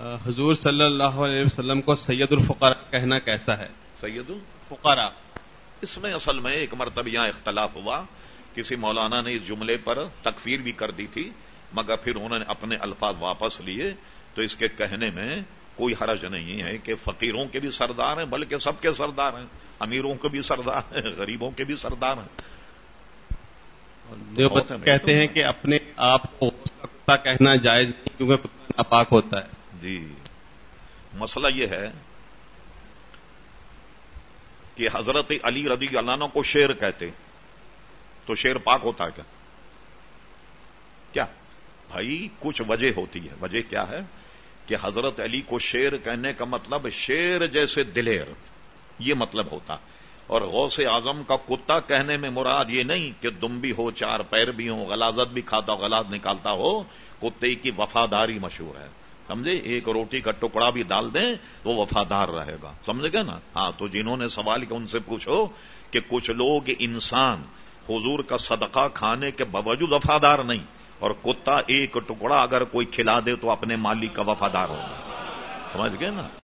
حضور صلی اللہ علیہ وسلم کو سید الفقراء کہنا کیسا ہے؟ سید فقراء اس میں اصل میں ایک مرتبہ یہاں اختلاف ہوا۔ کسی مولانا نے اس جملے پر تکفیر بھی کر دی تھی مگر پھر انہوں نے اپنے الفاظ واپس لیے۔ تو اس کے کہنے میں کوئی حرج نہیں ہے کہ فقیروں کے بھی سردار ہیں بلکہ سب کے سردار ہیں۔ امیروں کے بھی سردار ہیں غریبوں کے بھی سردار ہیں۔ کہتے ہیں کہ اپنے آپ کو کتا کہنا جائز نہیں کیونکہ کتا ناپاک ہوتا ہے۔ جی۔ مسئلہ یہ ہے کہ حضرت علی رضی اللہ عنہ کو شیر کہتے، تو شیر پاک ہوتا ہے کیا؟ کیا؟ بھائی، کچھ وجہ ہوتی ہے۔ وجہ کیا ہے؟ کہ حضرت علی کو شیر کہنے کا مطلب شیر جیسے دلیر، یہ مطلب ہوتا۔ اور غوث اعظم کا کتا کہنے میں مراد یہ نہیں کہ دم بھی ہو، چار پیر بھی ہو غلازت بھی کھاتا ہو غلاز نکالتا ہو، کتے کی وفاداری مشہور ہے۔ سمجھے؟ ایک روٹی کا ٹکڑا بھی ڈال دیں وہ وفادار رہے گا۔ سمجھ گئے نا؟ ہاں تو جنہوں نے سوال کیا ان سے پوچھو کہ کچھ لوگ انسان حضور کا صدقہ کھانے کے باوجود وفادار نہیں اور کتا ایک ٹکڑا اگر کوئی کھلا دے تو اپنے مالک کا وفادار ہوگا۔ سمجھ گئے نا؟